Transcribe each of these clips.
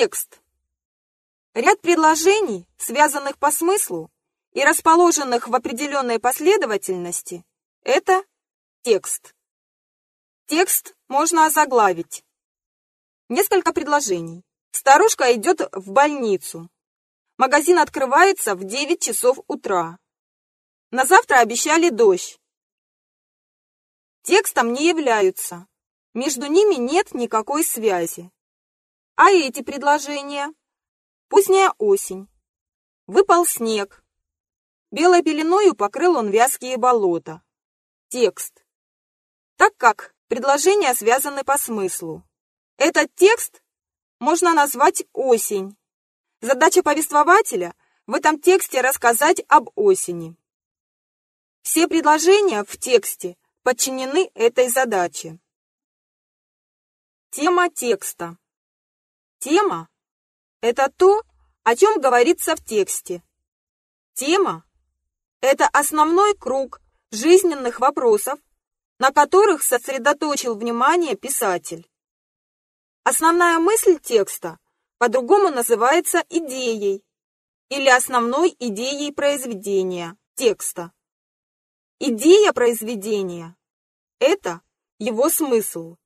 Текст. Ряд предложений, связанных по смыслу и расположенных в определенной последовательности, это текст. Текст можно озаглавить. Несколько предложений. Старушка идет в больницу. Магазин открывается в 9 часов утра. На завтра обещали дождь. Текстом не являются. Между ними нет никакой связи. А эти предложения? Поздняя осень. Выпал снег. Белой пеленою покрыл он вязкие болота. Текст. Так как предложения связаны по смыслу. Этот текст можно назвать «Осень». Задача повествователя в этом тексте рассказать об осени. Все предложения в тексте подчинены этой задаче. Тема текста. Тема – это то, о чем говорится в тексте. Тема – это основной круг жизненных вопросов, на которых сосредоточил внимание писатель. Основная мысль текста по-другому называется идеей или основной идеей произведения текста. Идея произведения – это его смысл.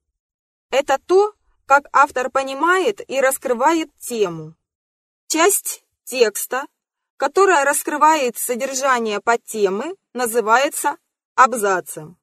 Это то, как автор понимает и раскрывает тему. Часть текста, которая раскрывает содержание подтемы, называется абзацем.